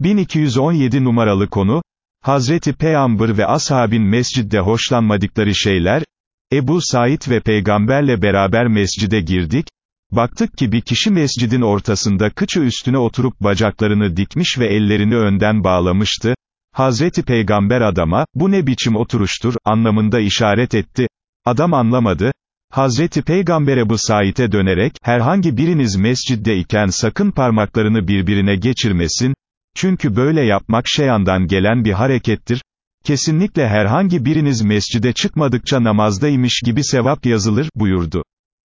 1217 numaralı konu, Hazreti Peygamber ve ashabin mescidde hoşlanmadıkları şeyler, Ebu Said ve peygamberle beraber mescide girdik, baktık ki bir kişi mescidin ortasında kıçı üstüne oturup bacaklarını dikmiş ve ellerini önden bağlamıştı, Hazreti Peygamber adama, bu ne biçim oturuştur, anlamında işaret etti, adam anlamadı, Hazreti Peygamber Ebu Said'e dönerek, herhangi biriniz mescidde iken sakın parmaklarını birbirine geçirmesin, çünkü böyle yapmak şeyandan gelen bir harekettir, kesinlikle herhangi biriniz mescide çıkmadıkça namazdaymış gibi sevap yazılır, buyurdu.